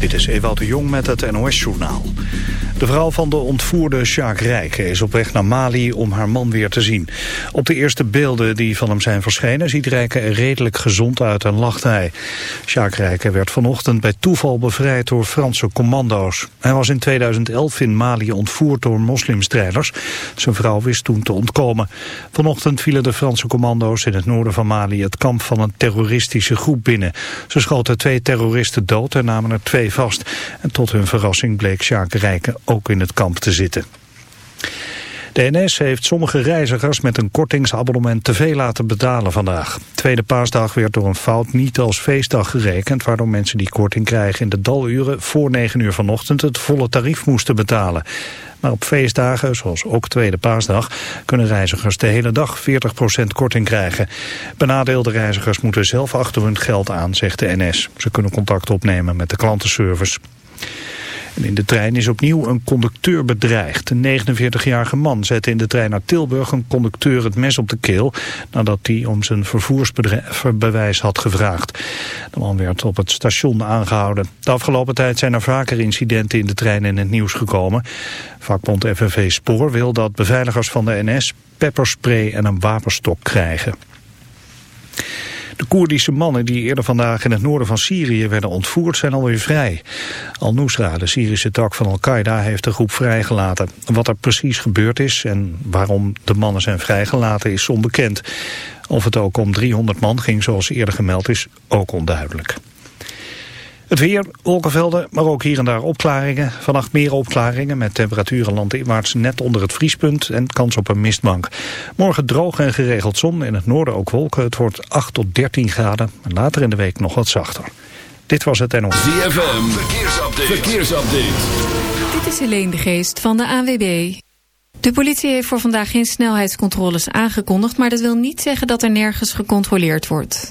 Dit is Ewout de Jong met het NOS-journaal. De vrouw van de ontvoerde Sjaak Rijken is op weg naar Mali om haar man weer te zien. Op de eerste beelden die van hem zijn verschenen ziet Rijken er redelijk gezond uit en lacht hij. Sjaak Rijken werd vanochtend bij toeval bevrijd door Franse commando's. Hij was in 2011 in Mali ontvoerd door moslimstrijders. Zijn vrouw wist toen te ontkomen. Vanochtend vielen de Franse commando's in het noorden van Mali het kamp van een terroristische groep binnen. Ze schoten twee terroristen dood en namen er twee vast. En tot hun verrassing bleek Sjaak Rijken ook in het kamp te zitten. De NS heeft sommige reizigers met een kortingsabonnement te veel laten betalen vandaag. Tweede paasdag werd door een fout niet als feestdag gerekend... waardoor mensen die korting krijgen in de daluren voor 9 uur vanochtend het volle tarief moesten betalen. Maar op feestdagen, zoals ook Tweede Paasdag, kunnen reizigers de hele dag 40% korting krijgen. Benadeelde reizigers moeten zelf achter hun geld aan, zegt de NS. Ze kunnen contact opnemen met de klantenservice. In de trein is opnieuw een conducteur bedreigd. Een 49-jarige man zette in de trein naar Tilburg een conducteur het mes op de keel... nadat hij om zijn vervoersbewijs had gevraagd. De man werd op het station aangehouden. De afgelopen tijd zijn er vaker incidenten in de trein in het nieuws gekomen. Vakbond FNV Spoor wil dat beveiligers van de NS pepperspray en een wapenstok krijgen. De Koerdische mannen die eerder vandaag in het noorden van Syrië werden ontvoerd zijn alweer vrij. Al-Nusra, de Syrische tak van Al-Qaeda, heeft de groep vrijgelaten. Wat er precies gebeurd is en waarom de mannen zijn vrijgelaten is onbekend. Of het ook om 300 man ging zoals eerder gemeld is, ook onduidelijk. Het weer, wolkenvelden, maar ook hier en daar opklaringen. Vannacht meer opklaringen met temperaturen landinwaarts net onder het vriespunt en kans op een mistbank. Morgen droog en geregeld zon, in het noorden ook wolken. Het wordt 8 tot 13 graden en later in de week nog wat zachter. Dit was het NOS. ZFM, verkeersupdate. verkeersupdate. Dit is Helene de Geest van de AWB. De politie heeft voor vandaag geen snelheidscontroles aangekondigd... maar dat wil niet zeggen dat er nergens gecontroleerd wordt.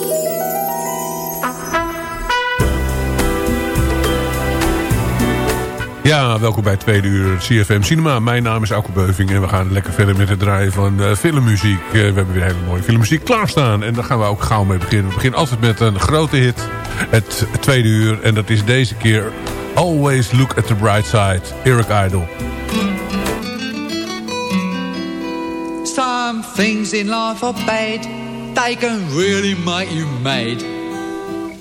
Ja, welkom bij tweede uur CFM Cinema. Mijn naam is Auke Beuving en we gaan lekker verder met het draaien van uh, filmmuziek. Uh, we hebben weer hele mooie filmmuziek klaarstaan en daar gaan we ook gauw mee beginnen. We beginnen altijd met een grote hit, het tweede uur. En dat is deze keer Always Look at the Bright Side, Eric Idle. Some things in life are bad, they can really make you mad.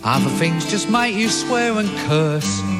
Other things just make you swear and curse.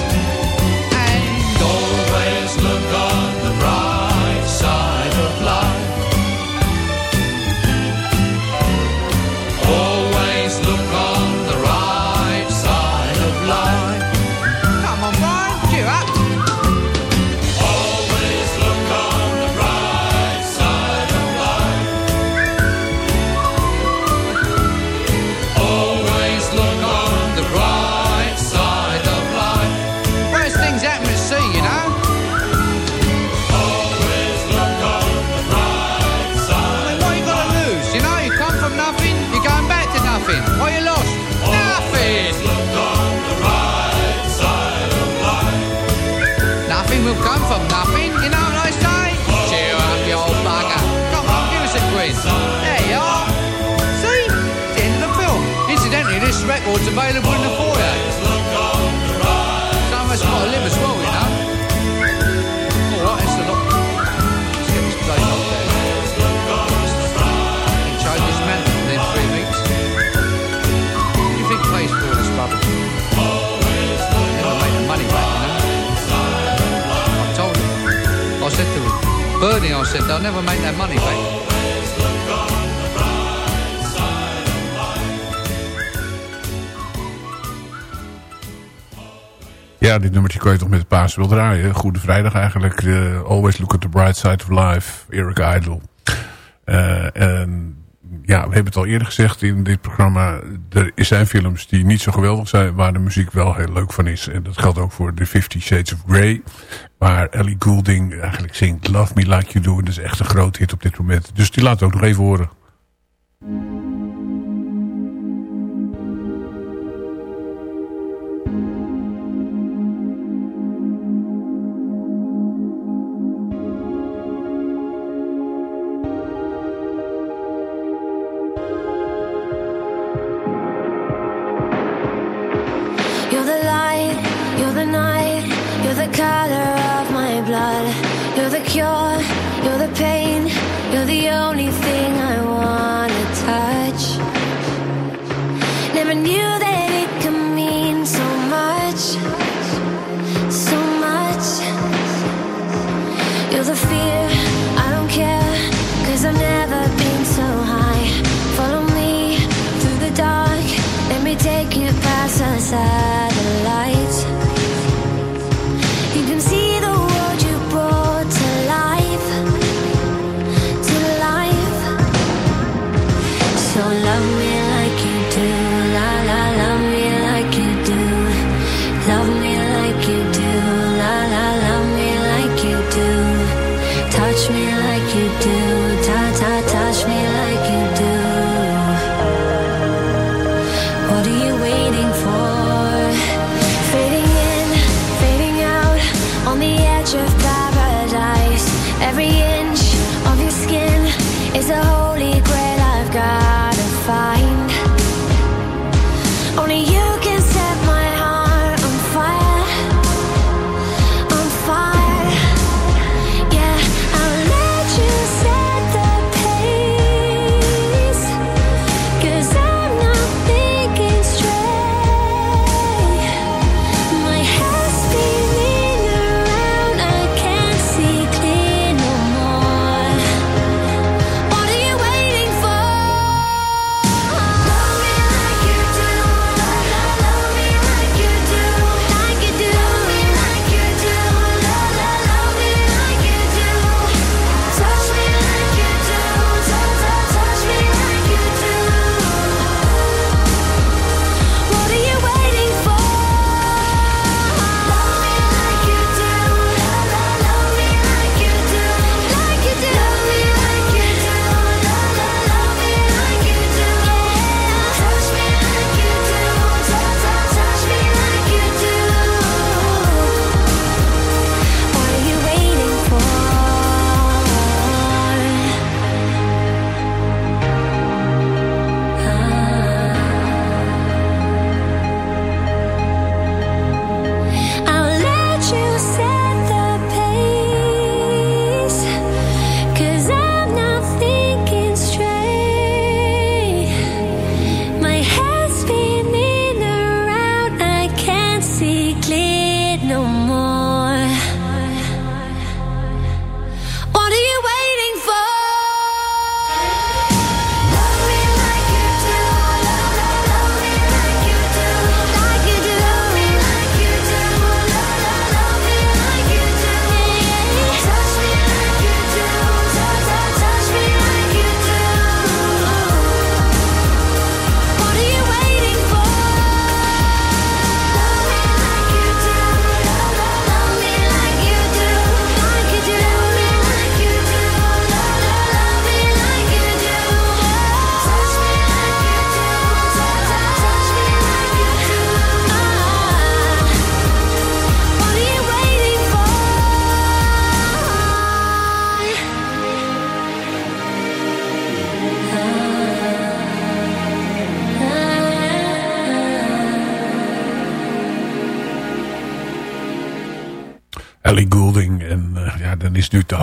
Never money. Ja, dit nummertje kan je toch met de paas wil draaien. Goede vrijdag eigenlijk. Uh, always look at the bright side of life. Eric Idle. Uh, en ja, we hebben het al eerder gezegd in dit programma. Er zijn films die niet zo geweldig zijn. Waar de muziek wel heel leuk van is. En dat geldt ook voor The Fifty Shades of Grey. Waar Ellie Goulding eigenlijk zingt Love Me Like You Do. En dat is echt een groot hit op dit moment. Dus die we ook nog even horen.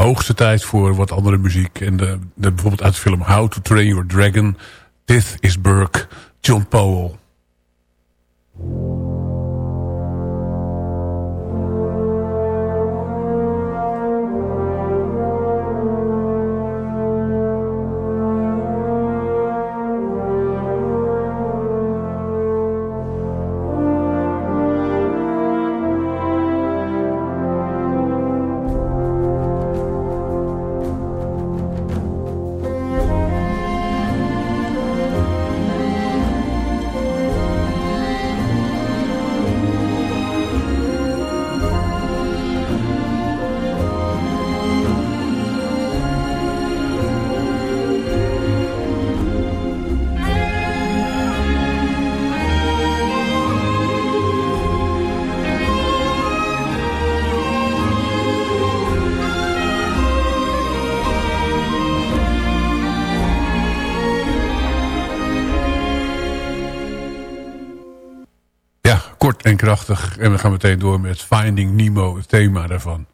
Hoogste tijd voor wat andere muziek. En de, de, bijvoorbeeld uit de film How to Train Your Dragon. This is Burke, John Powell. En we gaan meteen door met Finding Nemo, het thema daarvan.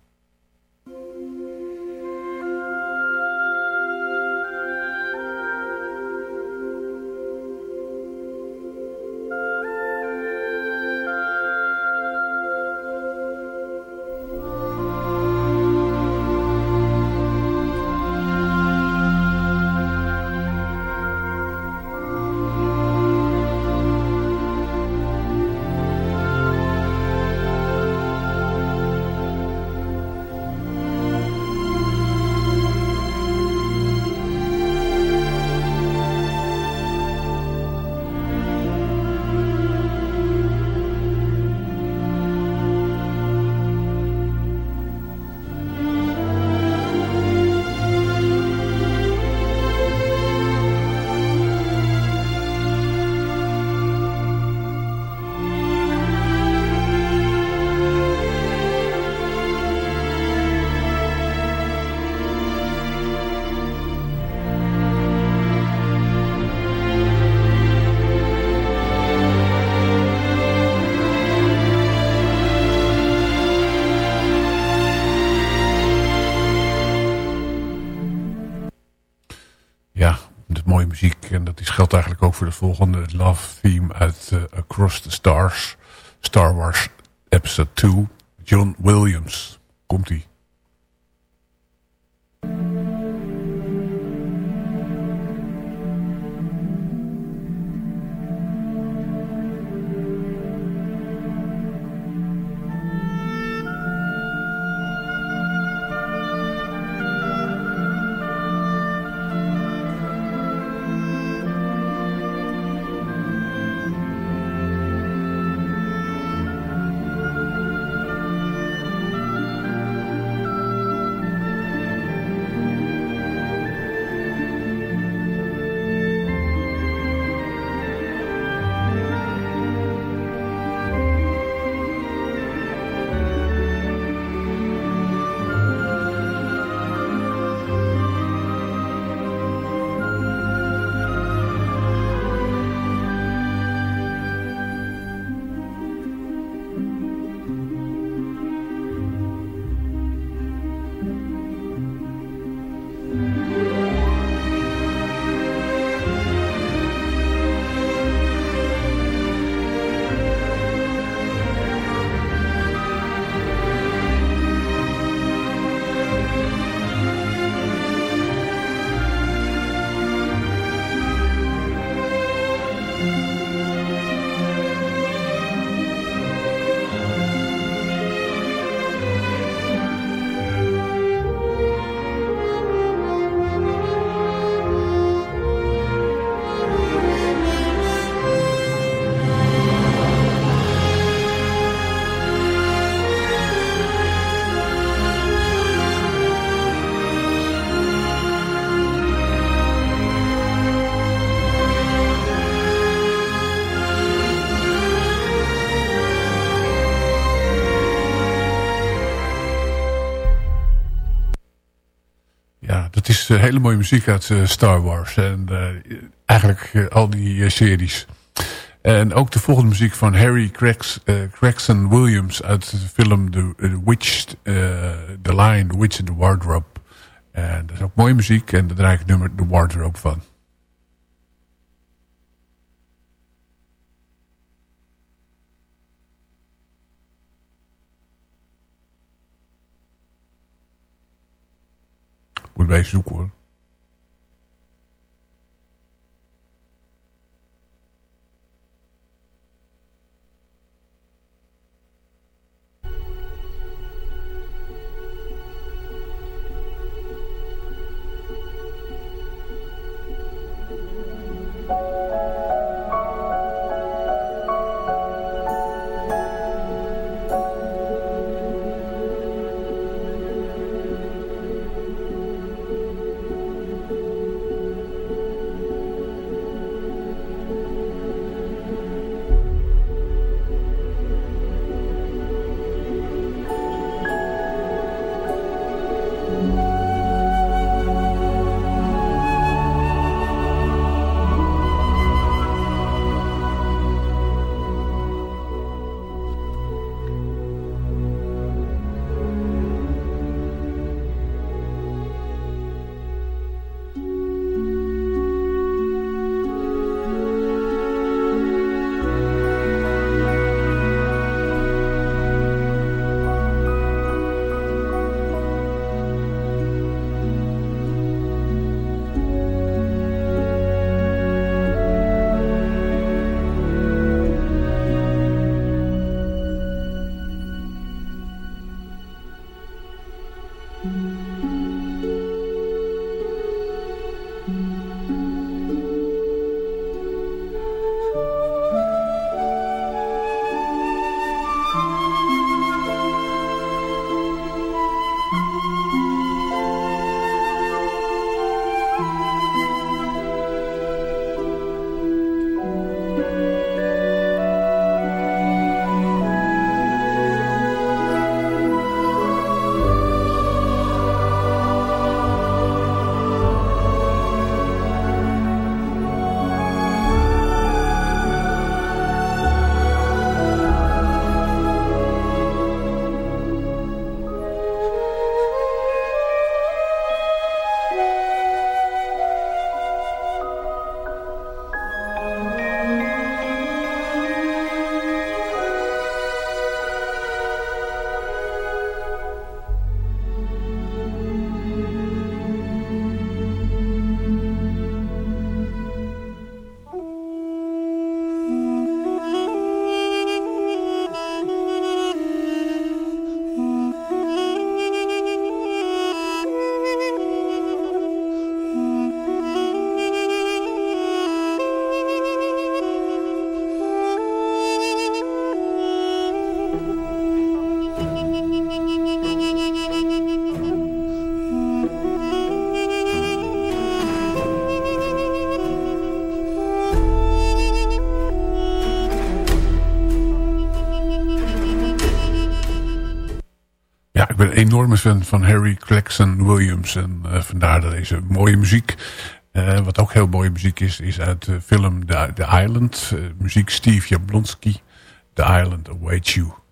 Ook voor de volgende love theme uit uh, Across the Stars. Star Wars Episode 2. John Williams. Komt-ie. Hele mooie muziek uit eh, Star Wars. En uh, eigenlijk al die series. En ook de volgende muziek van Harry Craigs, uh, Williams uit de film The, Witch, The Lion, The Witch in the Wardrobe. En dat is ook mooie muziek en daar draai ik het nummer The Wardrobe van. Moet bij zoeken hoor. Enorme fan van Harry Claxon Williams. En uh, vandaar deze mooie muziek. Uh, wat ook heel mooie muziek is, is uit de film The, The Island. Uh, muziek Steve Jablonski. The Island Awaits You.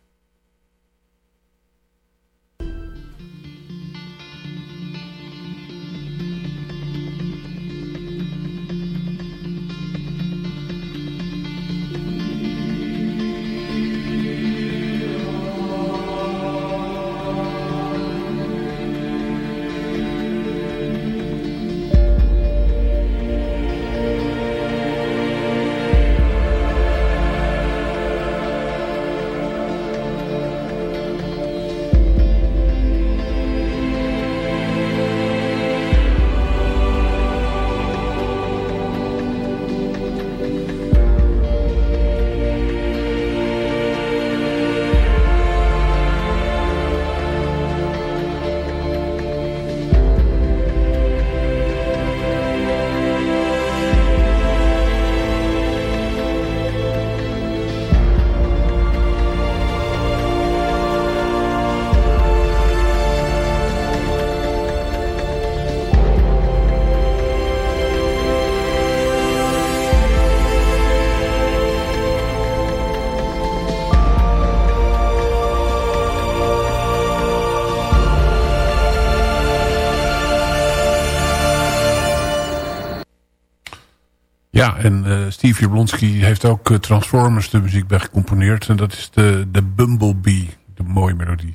Ja, en uh, Steve Jablonski heeft ook uh, Transformers de muziek bij gecomponeerd. En dat is de, de Bumblebee, de mooie melodie.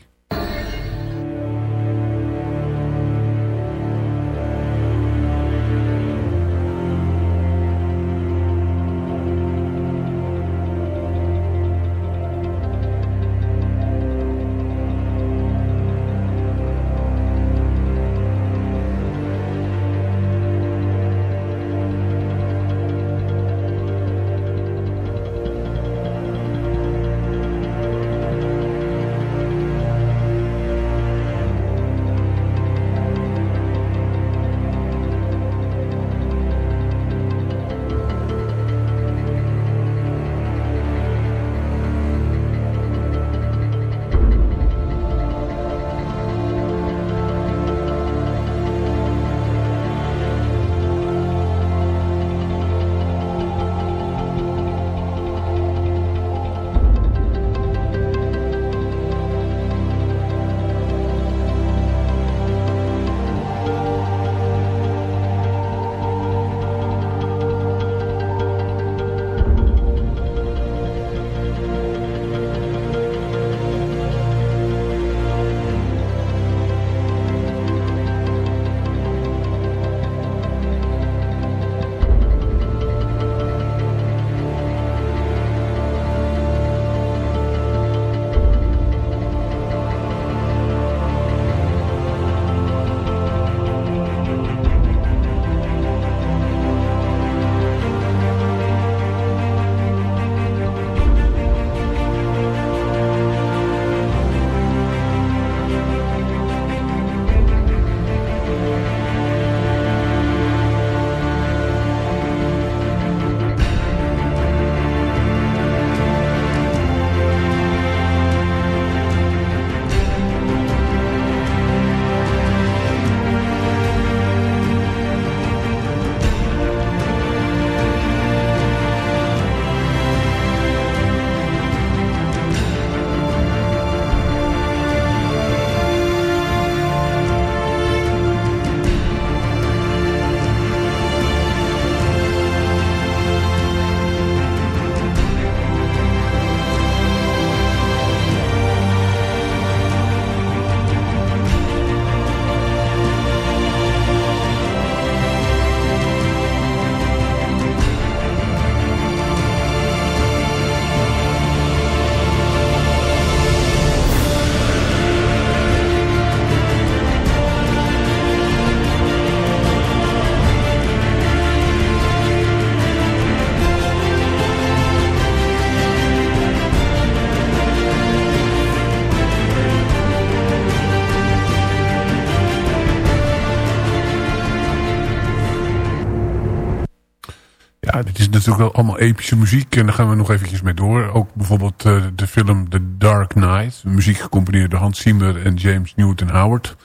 Natuurlijk wel allemaal epische muziek. En daar gaan we nog eventjes mee door. Ook bijvoorbeeld uh, de film The Dark Knight. Muziek gecomponeerd door Hans Zimmer en James Newton Howard.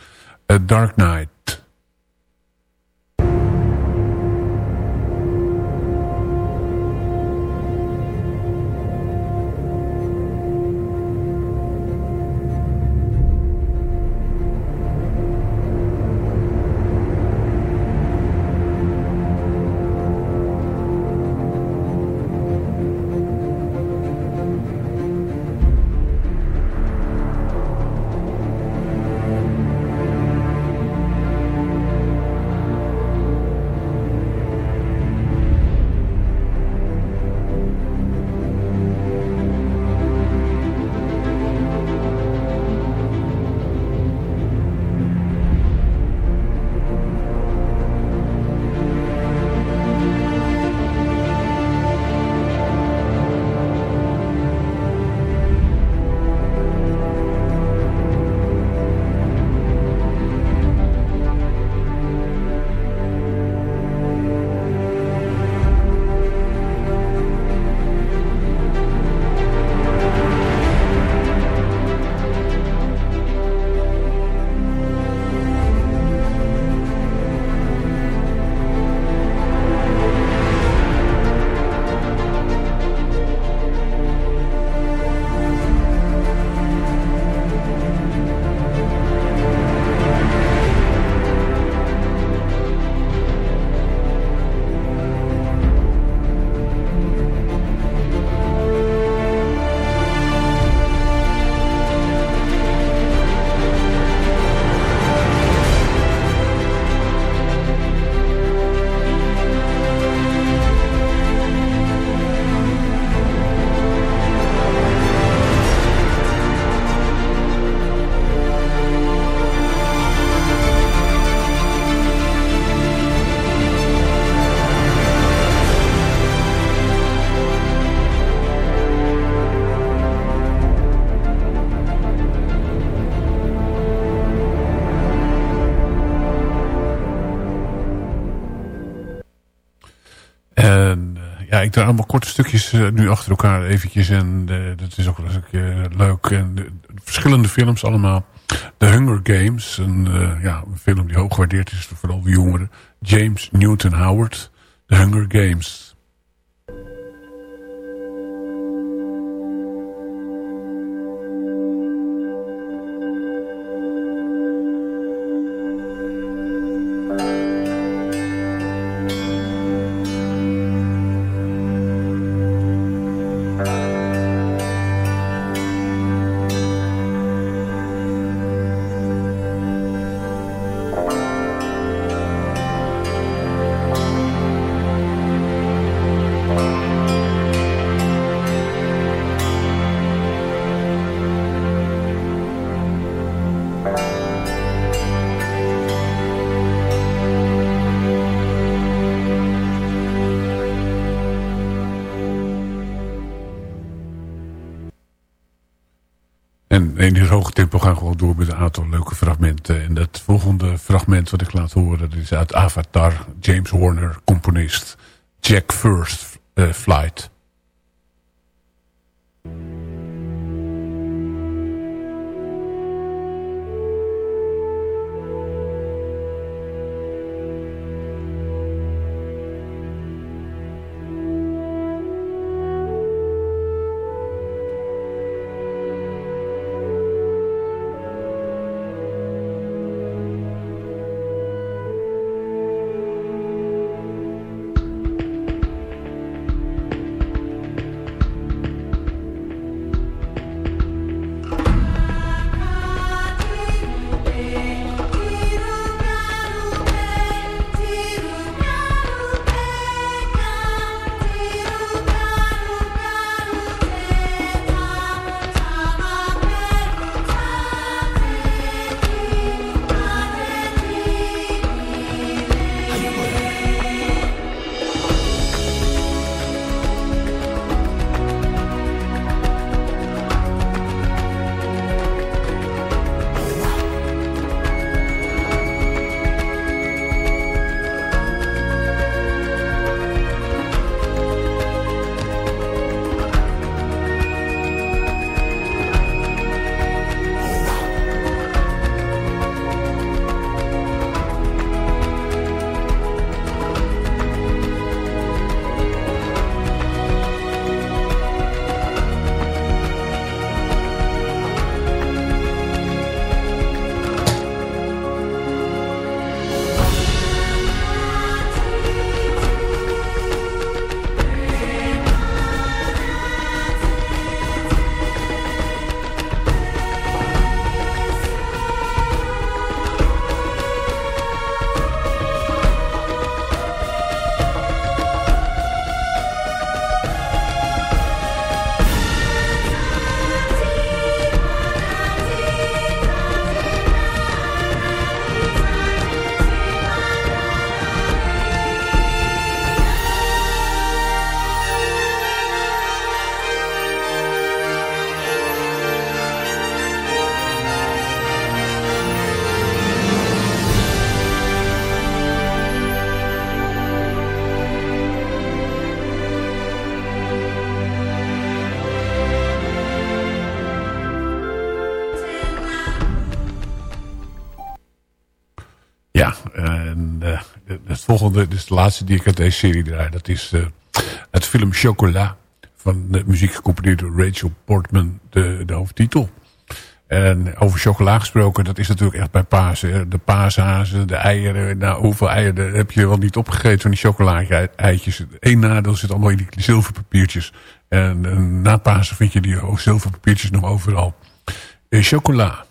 Uh, Dark Knight. Ik draai allemaal korte stukjes uh, nu achter elkaar eventjes. En uh, dat is ook wel eens een keer leuk. En verschillende films allemaal. The Hunger Games. Een, ja, een film die hoog gewaardeerd is, vooral de jongeren. James Newton Howard. The Hunger Games. Tempo gaan we gewoon door met een aantal leuke fragmenten. En dat volgende fragment wat ik laat horen... dat is uit Avatar, James Horner, componist. Jack First uh, Flight. Volgende, dus de laatste die ik uit deze serie draai. Dat is uh, het film Chocolat. Van de muziek gecomponeerd door Rachel Portman, de, de hoofdtitel. En over chocola gesproken, dat is natuurlijk echt bij Pasen. De paashazen, de eieren. Nou, hoeveel eieren heb je wel niet opgegeten van die chocola-eitjes. Eén nadeel zit allemaal in die zilverpapiertjes. En, en na Pasen vind je die zilverpapiertjes nog overal. Uh, chocola.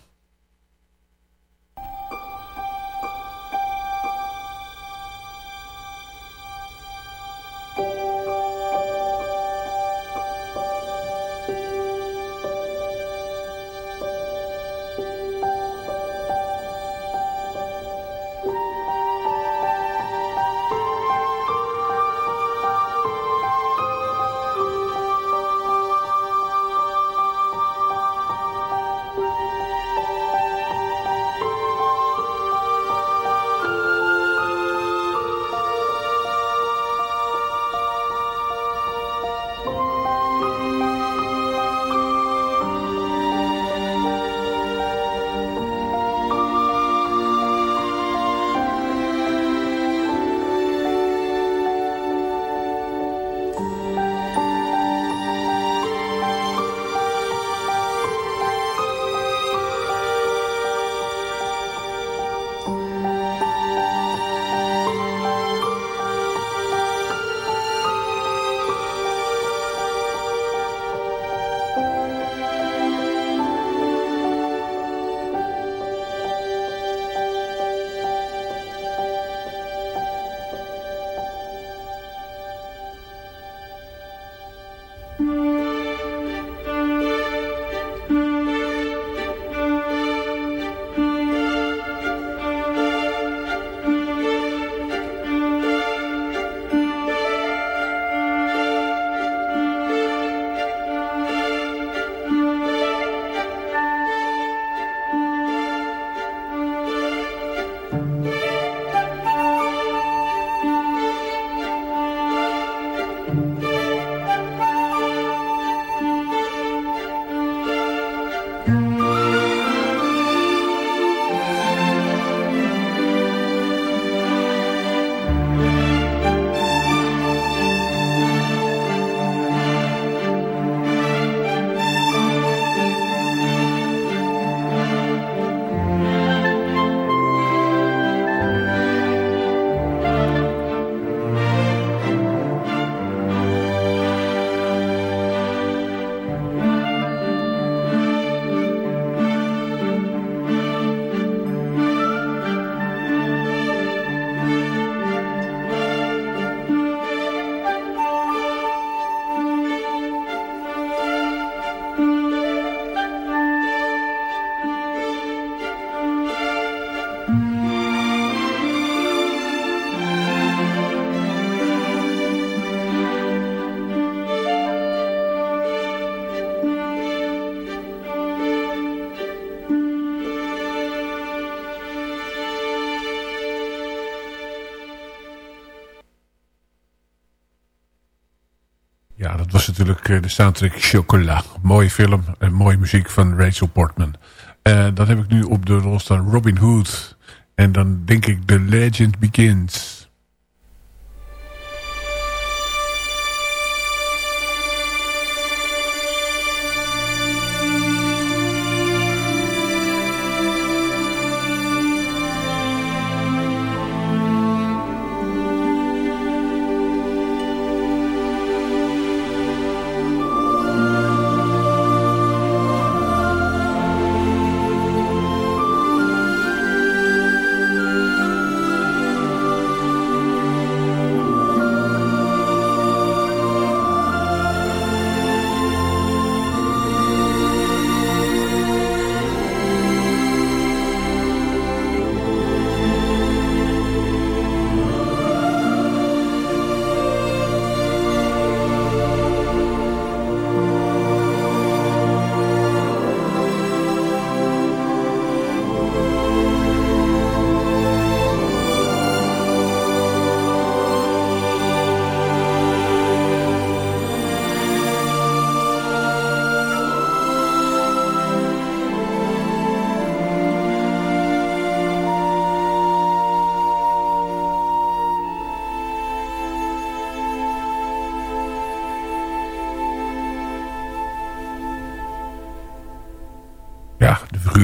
Natuurlijk de soundtrack Chocolat. Mooie film en mooie muziek van Rachel Portman. Uh, dan heb ik nu op de rol staan Robin Hood. En dan denk ik The Legend Begins.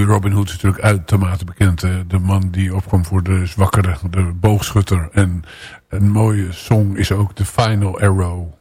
Robin Hood is natuurlijk uitermate bekend. De man die opkwam voor de zwakkere, de boogschutter. En een mooie song is ook The Final Arrow.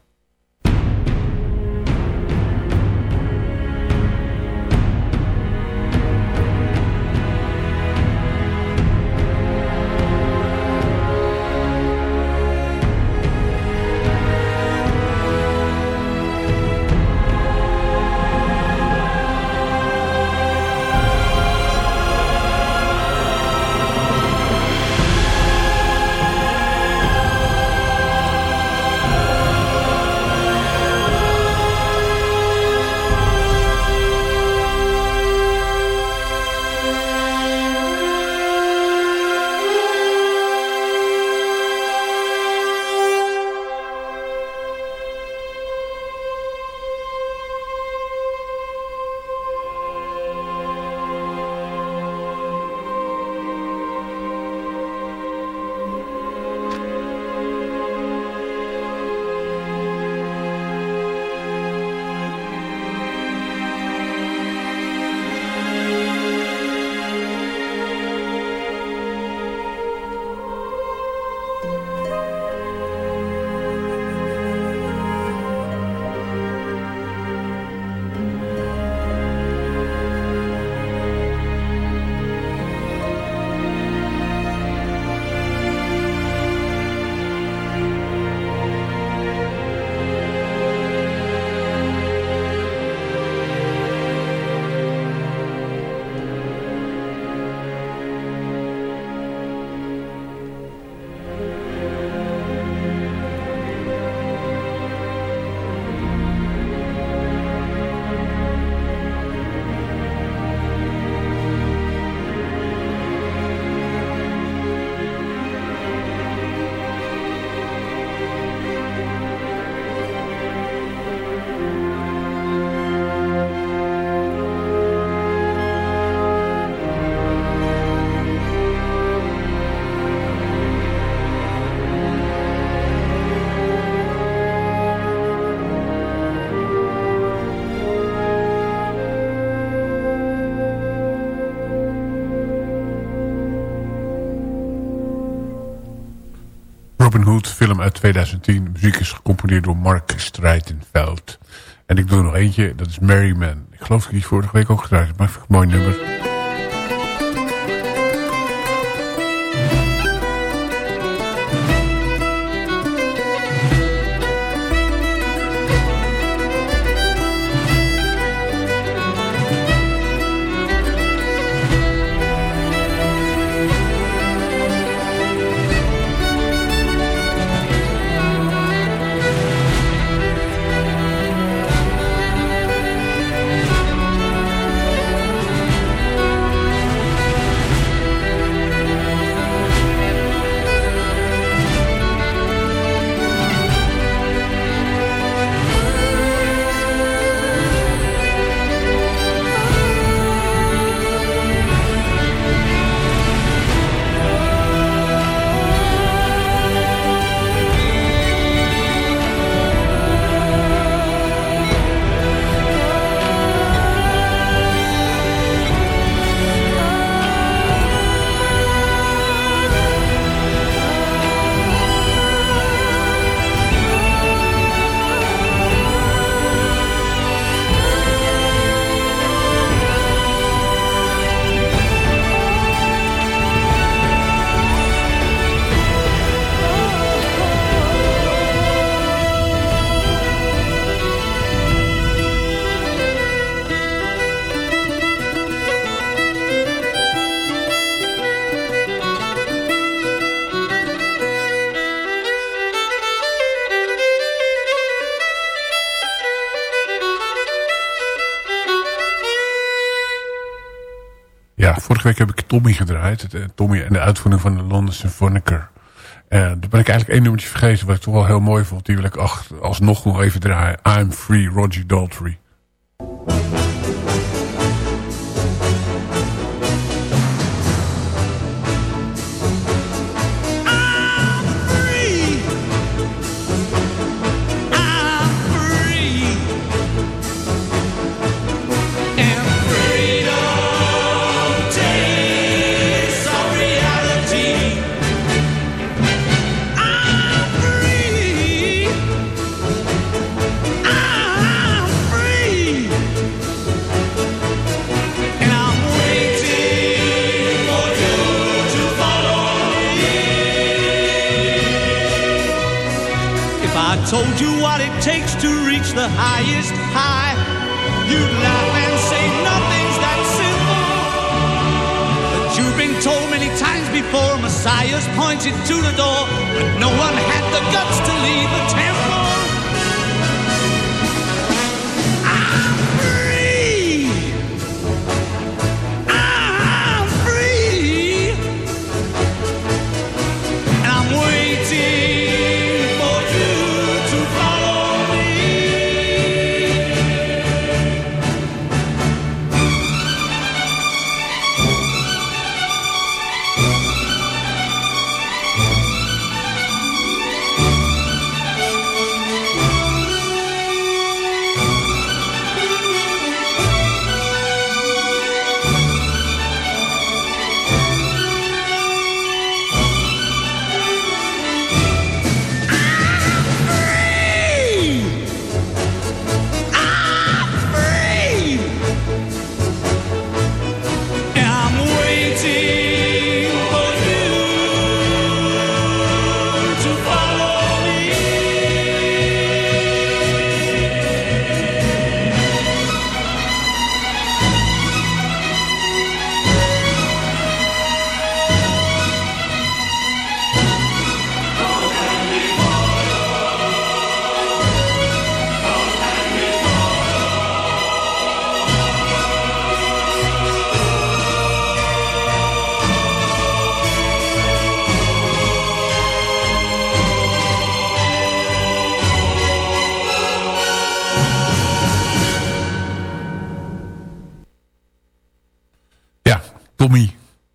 Film uit 2010. De muziek is gecomponeerd door Mark Streitenveld. En ik doe nog eentje, dat is Merryman. Ik geloof dat ik die vorige week ook gedraaid heb, maar een mooi nummer. Vorige week heb ik Tommy gedraaid. Tommy en de uitvoering van de London Symphoniker. Uh, daar ben ik eigenlijk één nummertje vergeten wat ik toch wel heel mooi vond. Die wil ik alsnog nog even draaien. I'm Free, Roger Daltrey. The highest high. You'd laugh and say nothing's that simple. But you've been told many times before, Messiah's pointed to the door, but no one had the guts to leave the temple.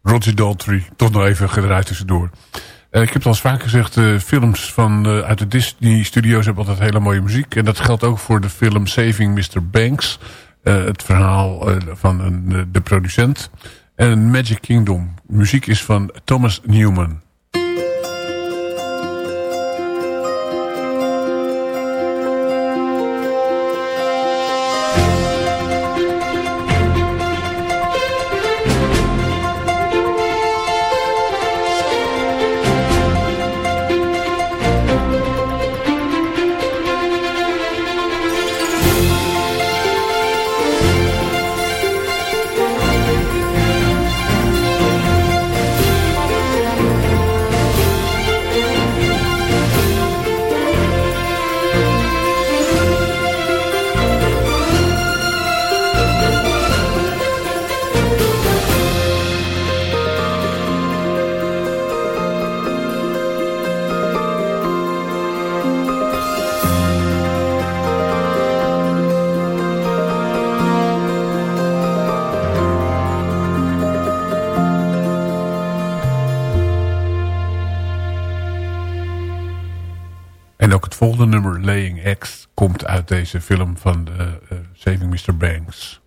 Roger Daltrey. Toch nog even gedraaid tussendoor. Uh, ik heb het al eens vaak gezegd, uh, films van, uh, uit de Disney Studios hebben altijd hele mooie muziek. En dat geldt ook voor de film Saving Mr. Banks. het verhaal van een, de producent. En Magic Kingdom. Muziek is van Thomas Newman. Deze film van uh, Saving Mr. Banks.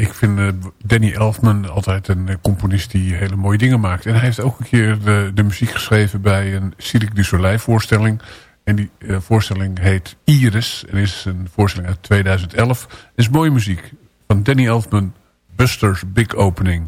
Ik vind uh, Danny Elfman altijd een uh, componist die hele mooie dingen maakt. En hij heeft ook een keer de, muziek geschreven bij een Cirque du Soleil voorstelling. En die uh, voorstelling heet Iris. En is een voorstelling uit 2011. Het is mooie muziek van Danny Elfman, Buster's Big Opening.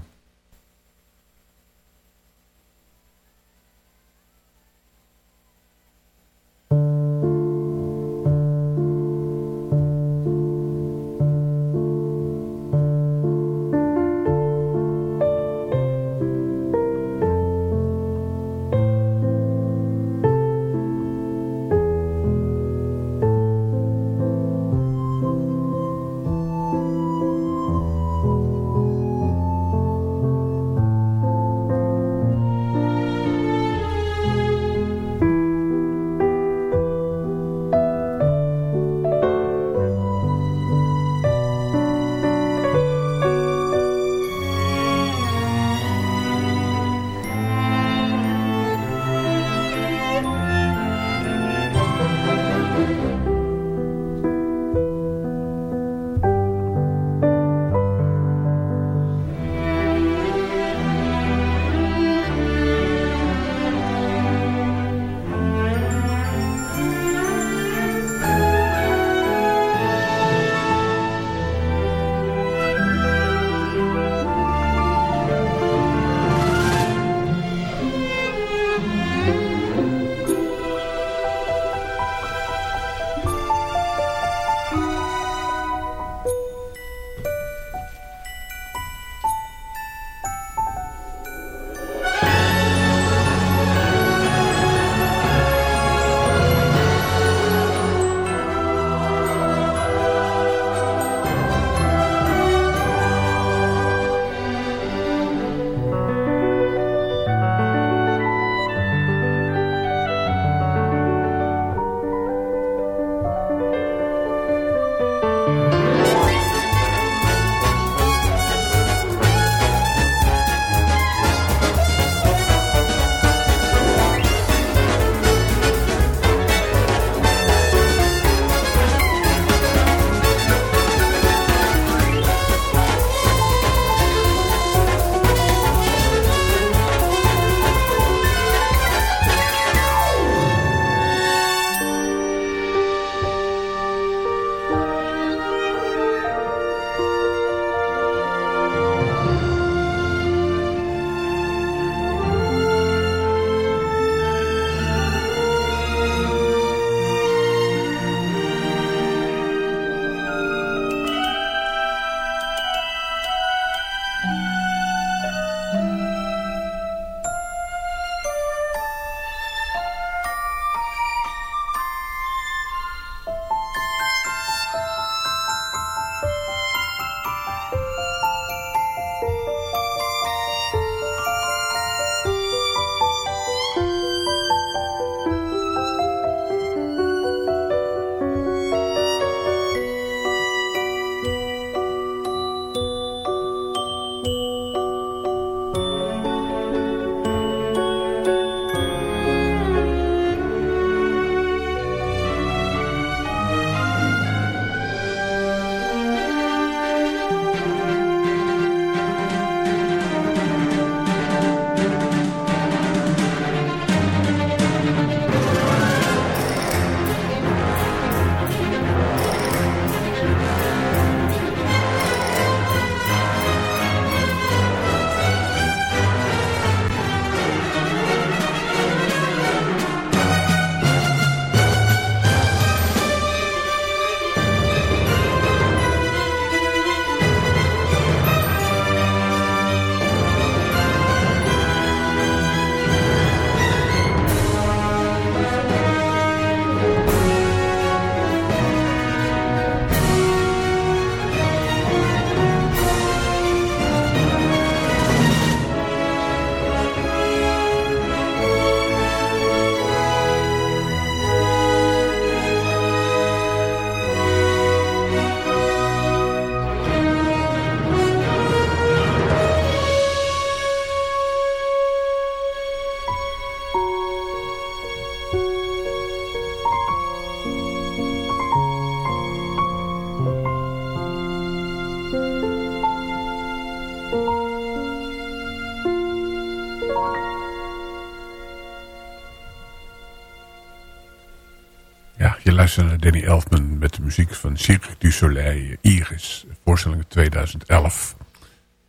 Luisteren naar Danny Elfman met de muziek van Cirque du Soleil, Iris, voorstelling 2011.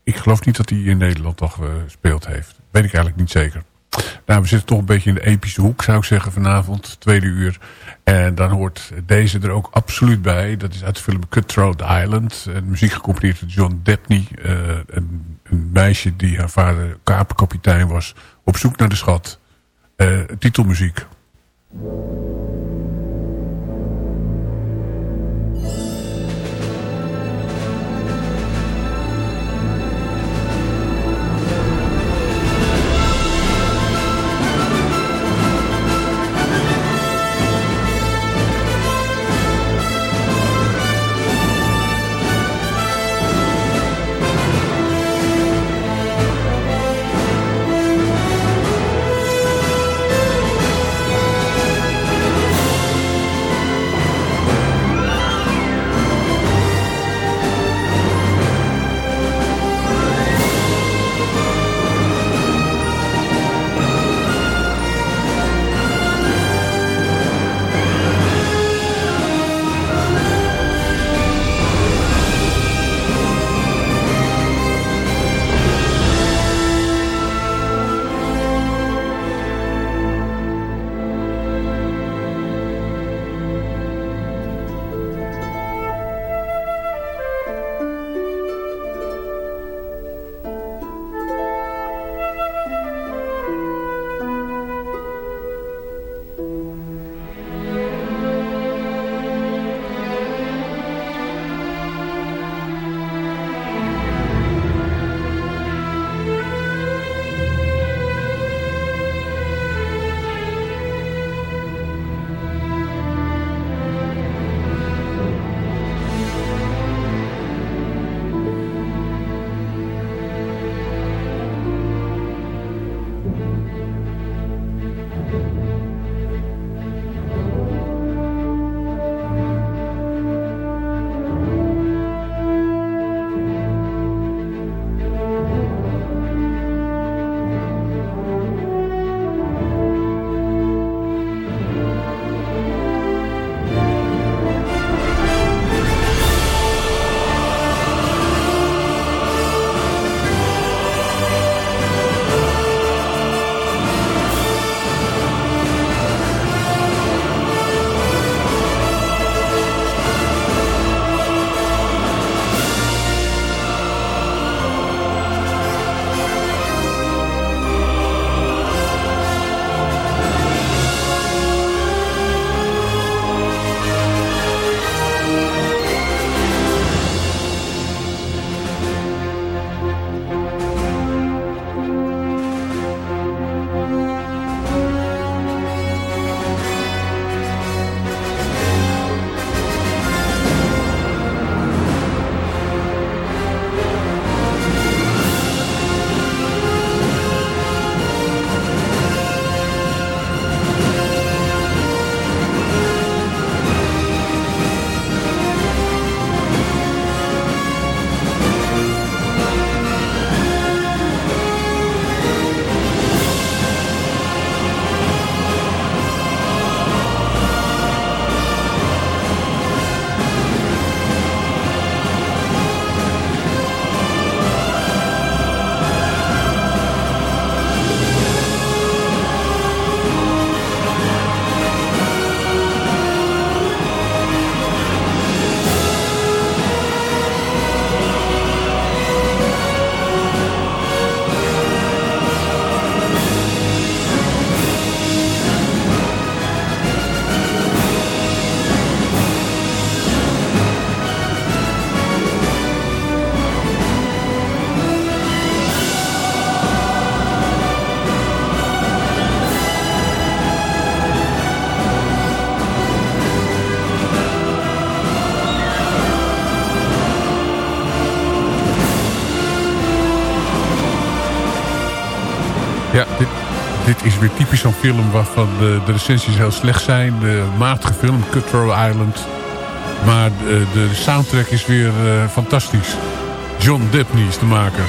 Ik geloof niet dat hij in Nederland toch gespeeld heeft. Weet ik eigenlijk niet zeker. Nou, we zitten toch een beetje in de epische hoek, zou ik zeggen, vanavond, tweede uur. En dan hoort deze er ook absoluut bij. Dat is uit de film Cutthroat Island. Muziek gecomponeerd door John Debney. Uh, een, een, meisje die haar vader kaperkapitein was. Op zoek naar de schat. Uh, titelmuziek. typisch zo'n film waarvan de, de, recensies heel slecht zijn. De matige film, Cutthroat Island. Maar de, de soundtrack is weer eh, fantastisch. John Debney is de maker.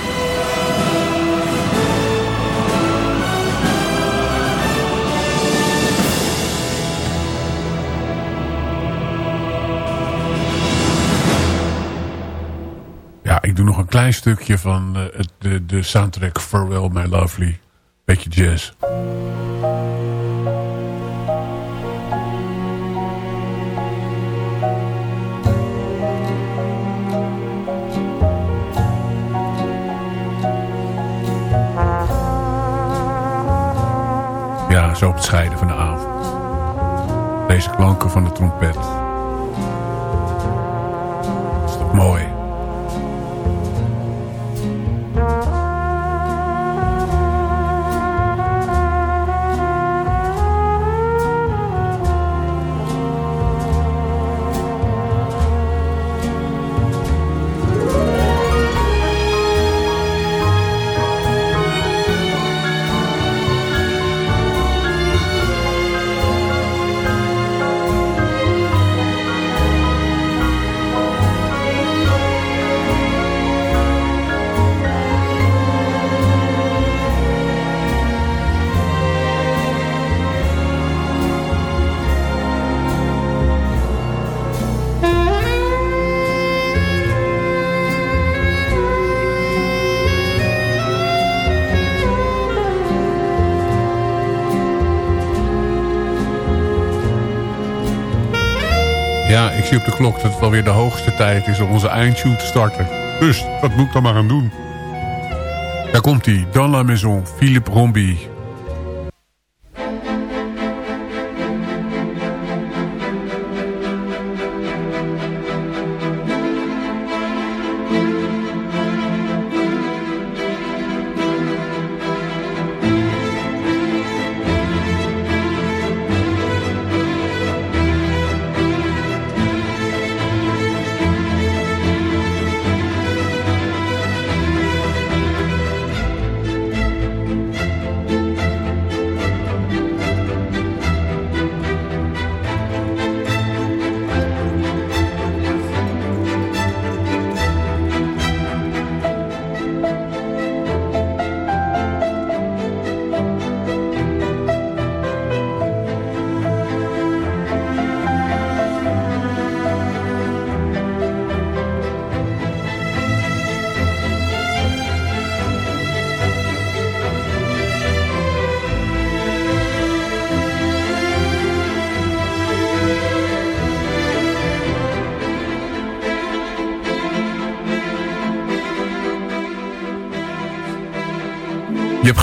Ja, ik doe nog een klein stukje van eh, de, de soundtrack Farewell My Lovely. Beetje jazz. Ja, zo op het scheiden van de avond. Deze klanken van de trompet. Dat het alweer de hoogste tijd is om onze eindtune te starten. Dus, wat moet ik dan maar gaan doen? Daar komt hij, Dans la Maison, Philippe Rombi.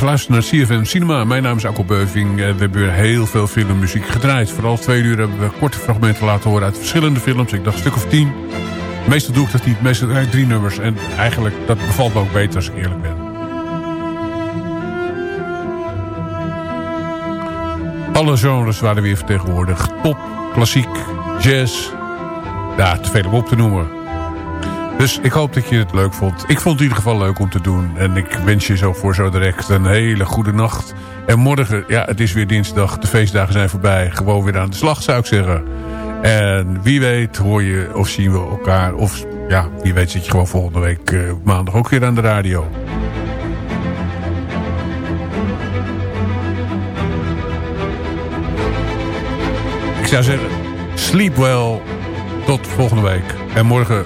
Geluisterd naar CFM Cinema. Mijn naam is Akko Beuving. Eh, we hebben heel veel filmmuziek gedraaid. Vooral twee uur hebben we korte fragmenten laten horen uit verschillende films. Ik dacht een stuk of tien. Meestal doe ik dat niet. Meestal draai ik drie nummers. En eigenlijk, dat bevalt me ook beter als ik eerlijk ben. Alle genres waren weer vertegenwoordigd. Pop, klassiek, jazz. Ja, te veel om op te noemen. Dus ik hoop dat je het leuk vond. Ik vond het in ieder geval leuk om te doen. En ik wens je zo voor zo direct een hele goede nacht. En morgen, ja, het is weer dinsdag. De feestdagen zijn voorbij. Gewoon weer aan de slag, zou ik zeggen. En wie weet hoor je of zien we elkaar. Of ja, wie weet zit je gewoon volgende week uh, maandag ook weer aan de radio. Ik zou zeggen, sleep well. Tot volgende week. En morgen